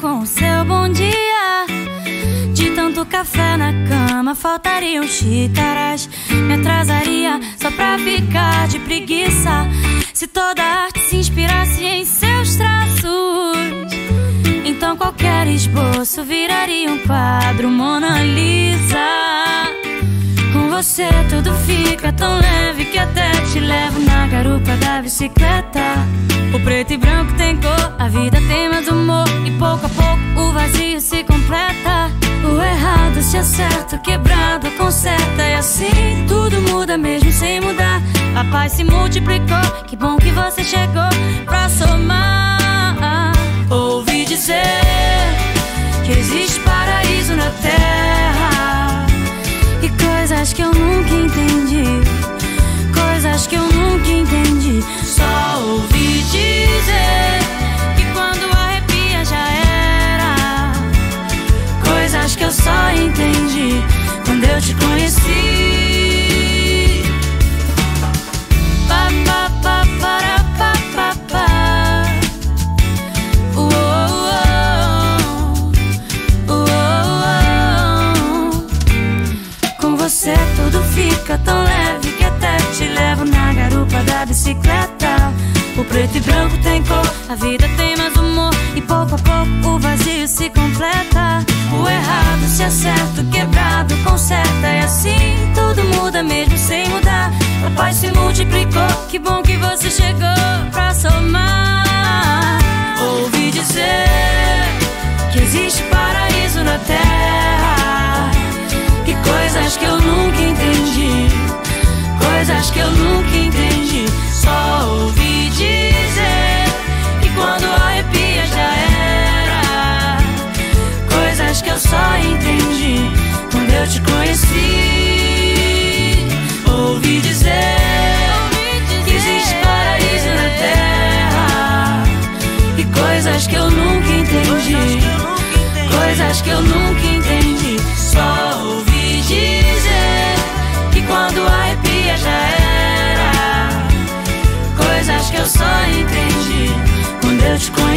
com o seu bom dia. De tanto café na cama, faltariam xícaras. Me atrasaria só pra ficar de preguiça. Se toda arte se inspirasse em seus traços, então qualquer esboço viraria um quadro Mona Lisa. Com você tudo fica tão leve que até garupa da bicicleta. O preto e branco tem cor, a vida tem mais humor. E pouco a pouco o vazio se completa. O errado se acerta, o quebrado conserta. E assim tudo muda mesmo sem mudar. A paz se multiplicou, que bom que você chegou pra somar. Ouvi dizer eu só entendi quando eu te conheci. Pa, pa, pa, para, pa, pa, pa. Com você tudo fica tão leve que até te levo na garupa da bicicleta. O preto e branco tem cor, a vida tem mais humor. E pouco a pouco o vazio se completa. Paz se multiplicou, que bom que você chegou pra somar. Coisas que eu nunca entendi. Só ouvi dizer que quando arrepia já era. Coisas que eu só entendi quando eu te conheci.